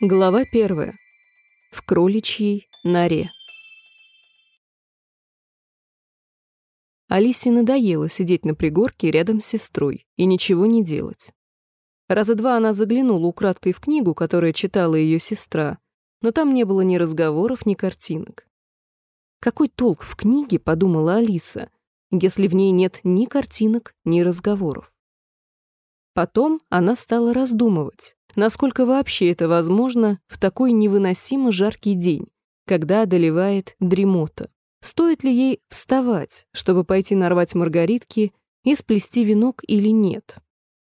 Глава первая. В кроличьей норе. Алисе надоело сидеть на пригорке рядом с сестрой и ничего не делать. Раза два она заглянула украдкой в книгу, которую читала ее сестра, но там не было ни разговоров, ни картинок. «Какой толк в книге?» — подумала Алиса, если в ней нет ни картинок, ни разговоров. Потом она стала раздумывать, насколько вообще это возможно в такой невыносимо жаркий день, когда одолевает дремота. Стоит ли ей вставать, чтобы пойти нарвать маргаритки и сплести венок или нет?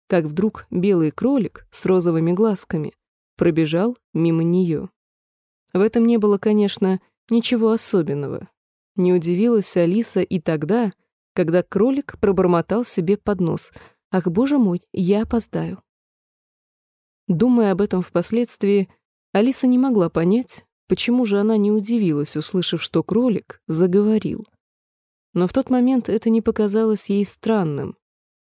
Как вдруг белый кролик с розовыми глазками пробежал мимо нее. В этом не было, конечно, ничего особенного. Не удивилась Алиса и тогда, когда кролик пробормотал себе под нос «Ах, боже мой, я опоздаю». Думая об этом впоследствии, Алиса не могла понять, почему же она не удивилась, услышав, что кролик заговорил. Но в тот момент это не показалось ей странным.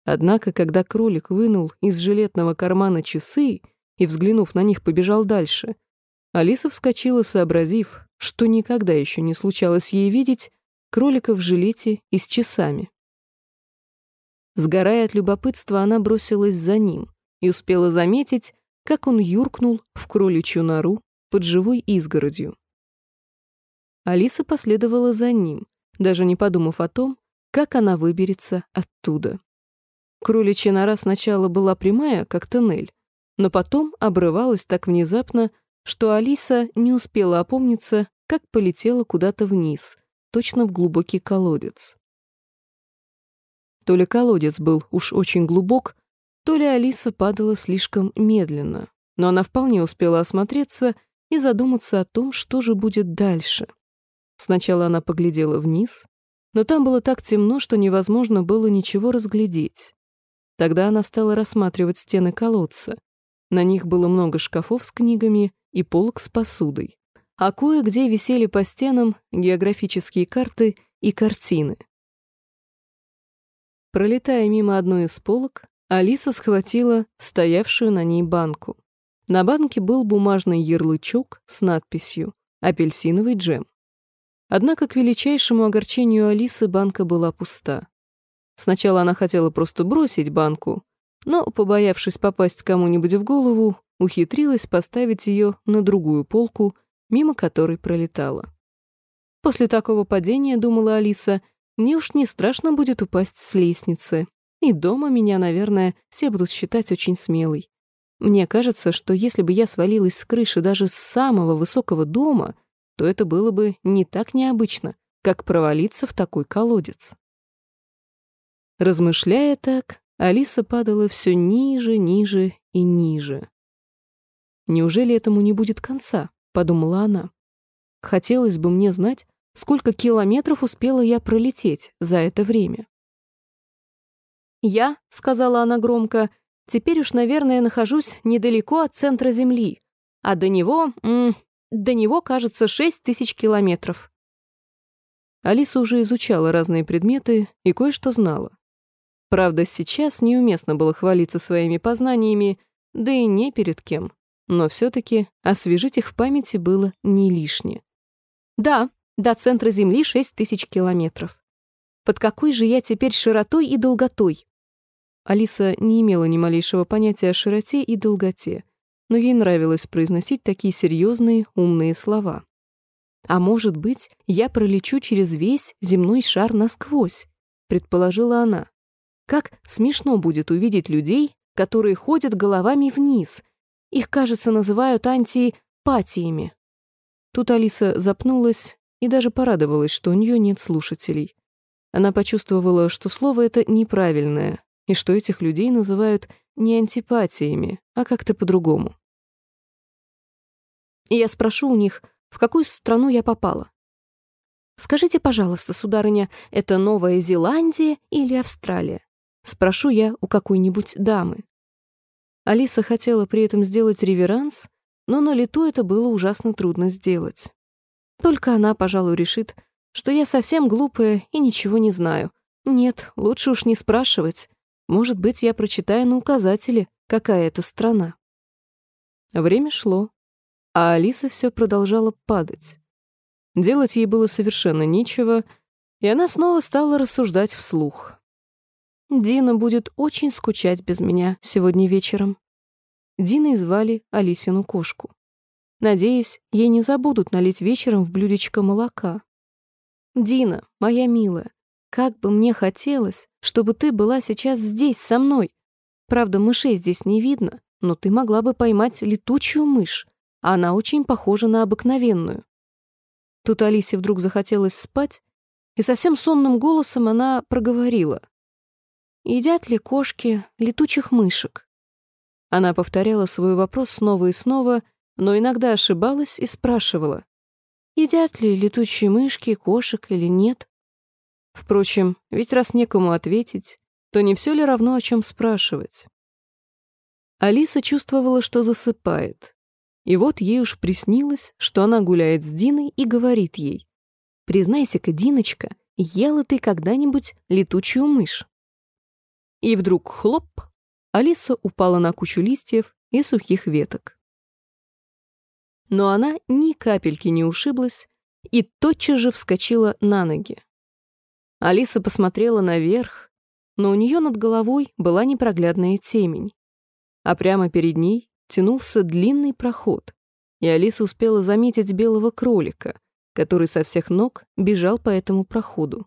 Однако, когда кролик вынул из жилетного кармана часы и, взглянув на них, побежал дальше, Алиса вскочила, сообразив, что никогда еще не случалось ей видеть кролика в жилете и с часами. Сгорая от любопытства, она бросилась за ним и успела заметить, как он юркнул в кроличью нору под живой изгородью. Алиса последовала за ним, даже не подумав о том, как она выберется оттуда. Кроличья нора сначала была прямая, как тоннель, но потом обрывалась так внезапно, что Алиса не успела опомниться, как полетела куда-то вниз, точно в глубокий колодец. То ли колодец был уж очень глубок, то ли Алиса падала слишком медленно, но она вполне успела осмотреться и задуматься о том, что же будет дальше. Сначала она поглядела вниз, но там было так темно, что невозможно было ничего разглядеть. Тогда она стала рассматривать стены колодца. На них было много шкафов с книгами и полок с посудой. А кое-где висели по стенам географические карты и картины. Пролетая мимо одной из полок, Алиса схватила стоявшую на ней банку. На банке был бумажный ярлычок с надписью «Апельсиновый джем». Однако, к величайшему огорчению Алисы, банка была пуста. Сначала она хотела просто бросить банку, но, побоявшись попасть кому-нибудь в голову, ухитрилась поставить ее на другую полку, мимо которой пролетала. После такого падения, думала Алиса, мне уж не страшно будет упасть с лестницы. И дома меня, наверное, все будут считать очень смелой. Мне кажется, что если бы я свалилась с крыши даже с самого высокого дома, то это было бы не так необычно, как провалиться в такой колодец. Размышляя так, Алиса падала все ниже, ниже и ниже. «Неужели этому не будет конца?» — подумала она. «Хотелось бы мне знать, сколько километров успела я пролететь за это время». «Я», — сказала она громко, — «теперь уж, наверное, нахожусь недалеко от центра Земли, а до него, м -м, до него, кажется, шесть тысяч километров». Алиса уже изучала разные предметы и кое-что знала. Правда, сейчас неуместно было хвалиться своими познаниями, да и не перед кем, но все-таки освежить их в памяти было не лишнее. Да, до центра Земли шесть тысяч километров. Под какой же я теперь широтой и долготой? Алиса не имела ни малейшего понятия о широте и долготе, но ей нравилось произносить такие серьезные, умные слова. «А может быть, я пролечу через весь земной шар насквозь», — предположила она. «Как смешно будет увидеть людей, которые ходят головами вниз. Их, кажется, называют антипатиями». Тут Алиса запнулась и даже порадовалась, что у нее нет слушателей. Она почувствовала, что слово это неправильное, и что этих людей называют не антипатиями, а как-то по-другому. И я спрошу у них, в какую страну я попала. «Скажите, пожалуйста, сударыня, это Новая Зеландия или Австралия?» Спрошу я у какой-нибудь дамы. Алиса хотела при этом сделать реверанс, но на лету это было ужасно трудно сделать. Только она, пожалуй, решит, что я совсем глупая и ничего не знаю. Нет, лучше уж не спрашивать. Может быть, я прочитаю на указателе, какая это страна. Время шло, а Алиса все продолжала падать. Делать ей было совершенно нечего, и она снова стала рассуждать вслух. «Дина будет очень скучать без меня сегодня вечером». Диной звали Алисину кошку. Надеюсь, ей не забудут налить вечером в блюдечко молока. «Дина, моя милая, как бы мне хотелось, чтобы ты была сейчас здесь со мной. Правда, мышей здесь не видно, но ты могла бы поймать летучую мышь. Она очень похожа на обыкновенную». Тут Алисе вдруг захотелось спать, и совсем сонным голосом она проговорила. «Едят ли кошки летучих мышек?» Она повторяла свой вопрос снова и снова, но иногда ошибалась и спрашивала, едят ли летучие мышки кошек или нет. Впрочем, ведь раз некому ответить, то не все ли равно, о чем спрашивать? Алиса чувствовала, что засыпает. И вот ей уж приснилось, что она гуляет с Диной и говорит ей, «Признайся-ка, Диночка, ела ты когда-нибудь летучую мышь?» И вдруг хлоп, Алиса упала на кучу листьев и сухих веток но она ни капельки не ушиблась и тотчас же вскочила на ноги. Алиса посмотрела наверх, но у нее над головой была непроглядная темень, а прямо перед ней тянулся длинный проход, и Алиса успела заметить белого кролика, который со всех ног бежал по этому проходу.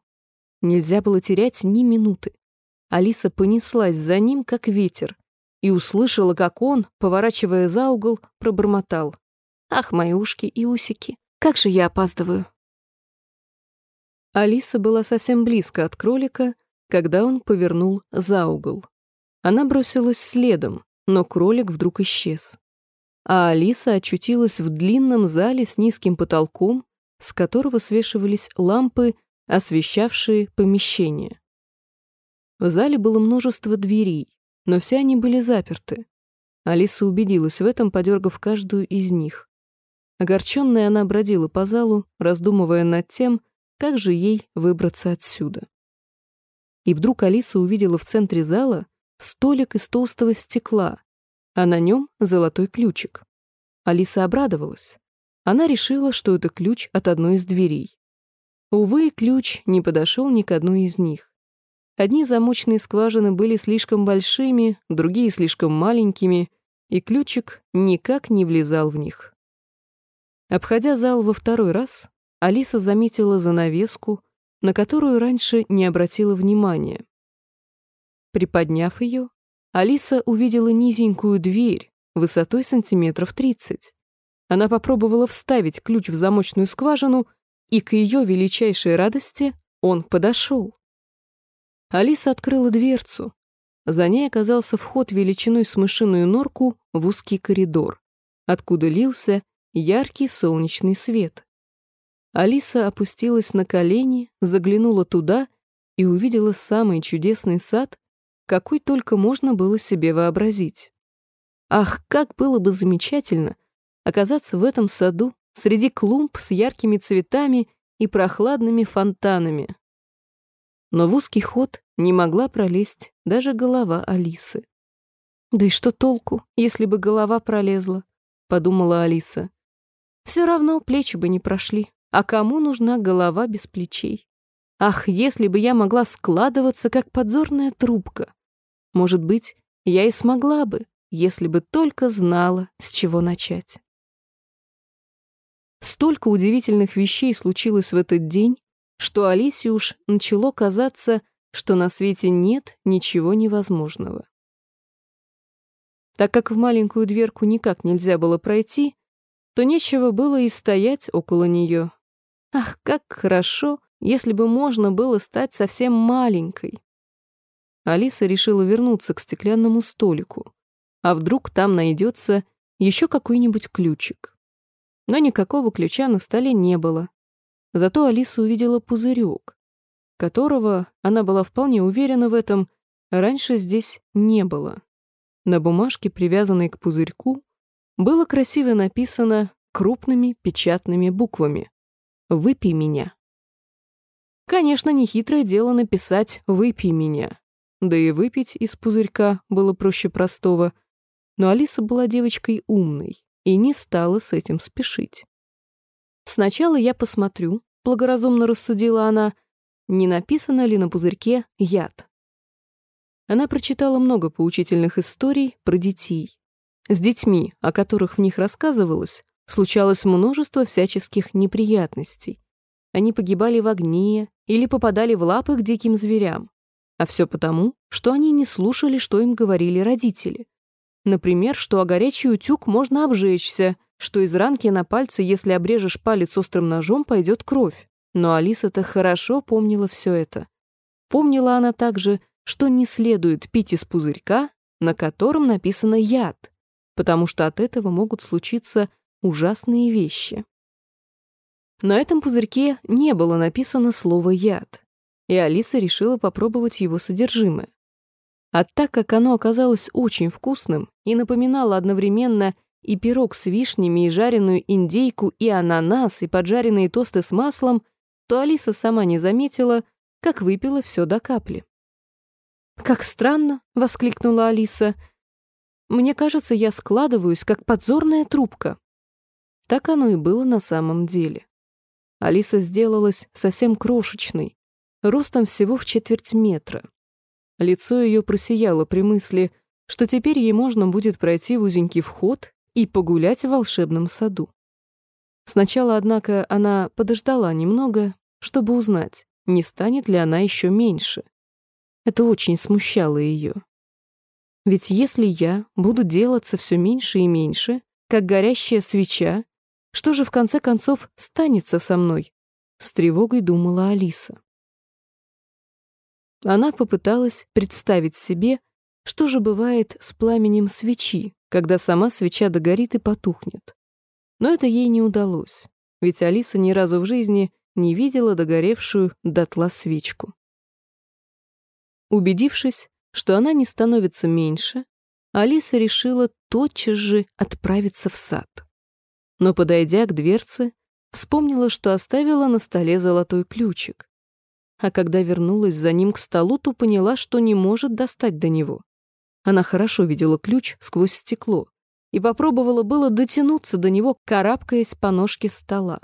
Нельзя было терять ни минуты. Алиса понеслась за ним, как ветер, и услышала, как он, поворачивая за угол, пробормотал. Ах, мои ушки и усики, как же я опаздываю. Алиса была совсем близко от кролика, когда он повернул за угол. Она бросилась следом, но кролик вдруг исчез. А Алиса очутилась в длинном зале с низким потолком, с которого свешивались лампы, освещавшие помещение. В зале было множество дверей, но все они были заперты. Алиса убедилась в этом, подергав каждую из них. Огорченная она бродила по залу, раздумывая над тем, как же ей выбраться отсюда. И вдруг Алиса увидела в центре зала столик из толстого стекла, а на нем золотой ключик. Алиса обрадовалась. Она решила, что это ключ от одной из дверей. Увы, ключ не подошел ни к одной из них. Одни замочные скважины были слишком большими, другие слишком маленькими, и ключик никак не влезал в них. Обходя зал во второй раз, Алиса заметила занавеску, на которую раньше не обратила внимания. Приподняв ее, Алиса увидела низенькую дверь высотой сантиметров тридцать. Она попробовала вставить ключ в замочную скважину, и к ее величайшей радости он подошел. Алиса открыла дверцу. За ней оказался вход величиной с мышиную норку в узкий коридор, откуда лился яркий солнечный свет. Алиса опустилась на колени, заглянула туда и увидела самый чудесный сад, какой только можно было себе вообразить. Ах, как было бы замечательно оказаться в этом саду среди клумб с яркими цветами и прохладными фонтанами. Но в узкий ход не могла пролезть даже голова Алисы. «Да и что толку, если бы голова пролезла?» — подумала Алиса. Все равно плечи бы не прошли. А кому нужна голова без плечей? Ах, если бы я могла складываться, как подзорная трубка. Может быть, я и смогла бы, если бы только знала, с чего начать. Столько удивительных вещей случилось в этот день, что Алисе уж начало казаться, что на свете нет ничего невозможного. Так как в маленькую дверку никак нельзя было пройти, то нечего было и стоять около нее. Ах, как хорошо, если бы можно было стать совсем маленькой. Алиса решила вернуться к стеклянному столику. А вдруг там найдется еще какой-нибудь ключик? Но никакого ключа на столе не было. Зато Алиса увидела пузырек, которого, она была вполне уверена в этом, раньше здесь не было. На бумажке, привязанной к пузырьку, было красиво написано крупными печатными буквами «Выпей меня». Конечно, нехитрое дело написать «Выпей меня». Да и выпить из пузырька было проще простого. Но Алиса была девочкой умной, и не стала с этим спешить. «Сначала я посмотрю», — благоразумно рассудила она, не написано ли на пузырьке «яд». Она прочитала много поучительных историй про детей. С детьми, о которых в них рассказывалось, случалось множество всяческих неприятностей. Они погибали в огне или попадали в лапы к диким зверям. А все потому, что они не слушали, что им говорили родители. Например, что о горячий утюг можно обжечься, что из ранки на пальце, если обрежешь палец острым ножом, пойдет кровь. Но Алиса-то хорошо помнила все это. Помнила она также, что не следует пить из пузырька, на котором написано «яд», потому что от этого могут случиться ужасные вещи. На этом пузырьке не было написано слово «яд», и Алиса решила попробовать его содержимое. А так как оно оказалось очень вкусным и напоминало одновременно и пирог с вишнями, и жареную индейку, и ананас, и поджаренные тосты с маслом, то Алиса сама не заметила, как выпила все до капли. «Как странно!» — воскликнула Алиса. «Мне кажется, я складываюсь, как подзорная трубка». Так оно и было на самом деле. Алиса сделалась совсем крошечной, ростом всего в четверть метра. Лицо ее просияло при мысли, что теперь ей можно будет пройти в узенький вход и погулять в волшебном саду. Сначала, однако, она подождала немного, чтобы узнать, не станет ли она еще меньше. Это очень смущало ее. Ведь если я буду делаться все меньше и меньше, как горящая свеча, что же в конце концов станется со мной? С тревогой думала Алиса. Она попыталась представить себе, что же бывает с пламенем свечи, когда сама свеча догорит и потухнет. Но это ей не удалось, ведь Алиса ни разу в жизни не видела догоревшую дотла свечку. Убедившись, что она не становится меньше, Алиса решила тотчас же отправиться в сад. Но, подойдя к дверце, вспомнила, что оставила на столе золотой ключик. А когда вернулась за ним к столу, то поняла, что не может достать до него. Она хорошо видела ключ сквозь стекло и попробовала было дотянуться до него, карабкаясь по ножке стола.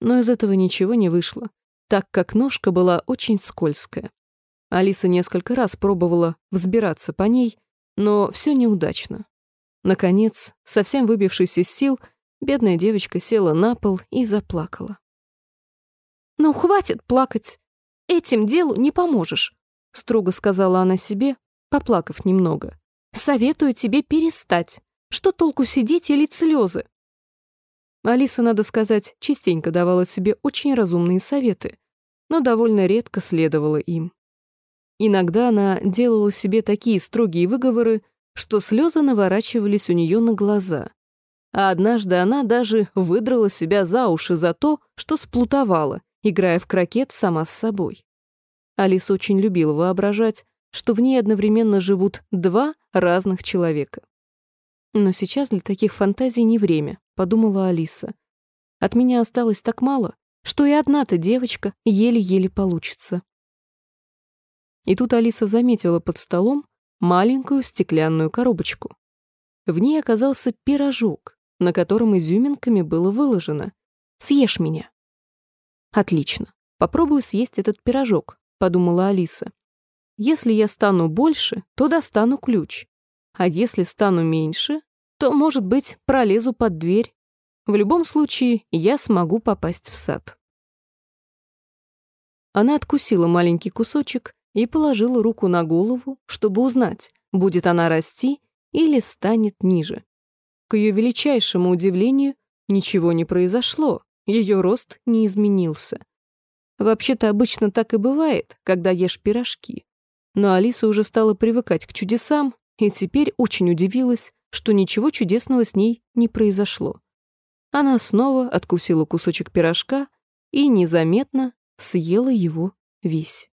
Но из этого ничего не вышло, так как ножка была очень скользкая. Алиса несколько раз пробовала взбираться по ней, но все неудачно. Наконец, совсем выбившись из сил, бедная девочка села на пол и заплакала. «Ну, хватит плакать! Этим делу не поможешь», — строго сказала она себе, поплакав немного. «Советую тебе перестать. Что толку сидеть и лить слезы?» Алиса, надо сказать, частенько давала себе очень разумные советы, но довольно редко следовала им. Иногда она делала себе такие строгие выговоры, что слезы наворачивались у нее на глаза. А однажды она даже выдрала себя за уши за то, что сплутовала, играя в крокет сама с собой. Алиса очень любила воображать, что в ней одновременно живут два разных человека. Но сейчас для таких фантазий не время, подумала Алиса. От меня осталось так мало, что и одна-то девочка еле-еле получится. И тут Алиса заметила под столом маленькую стеклянную коробочку. В ней оказался пирожок, на котором изюминками было выложено «Съешь меня». «Отлично, попробую съесть этот пирожок», — подумала Алиса. Если я стану больше, то достану ключ. А если стану меньше, то, может быть, пролезу под дверь. В любом случае, я смогу попасть в сад. Она откусила маленький кусочек и положила руку на голову, чтобы узнать, будет она расти или станет ниже. К ее величайшему удивлению, ничего не произошло, ее рост не изменился. Вообще-то обычно так и бывает, когда ешь пирожки. Но Алиса уже стала привыкать к чудесам и теперь очень удивилась, что ничего чудесного с ней не произошло. Она снова откусила кусочек пирожка и незаметно съела его весь.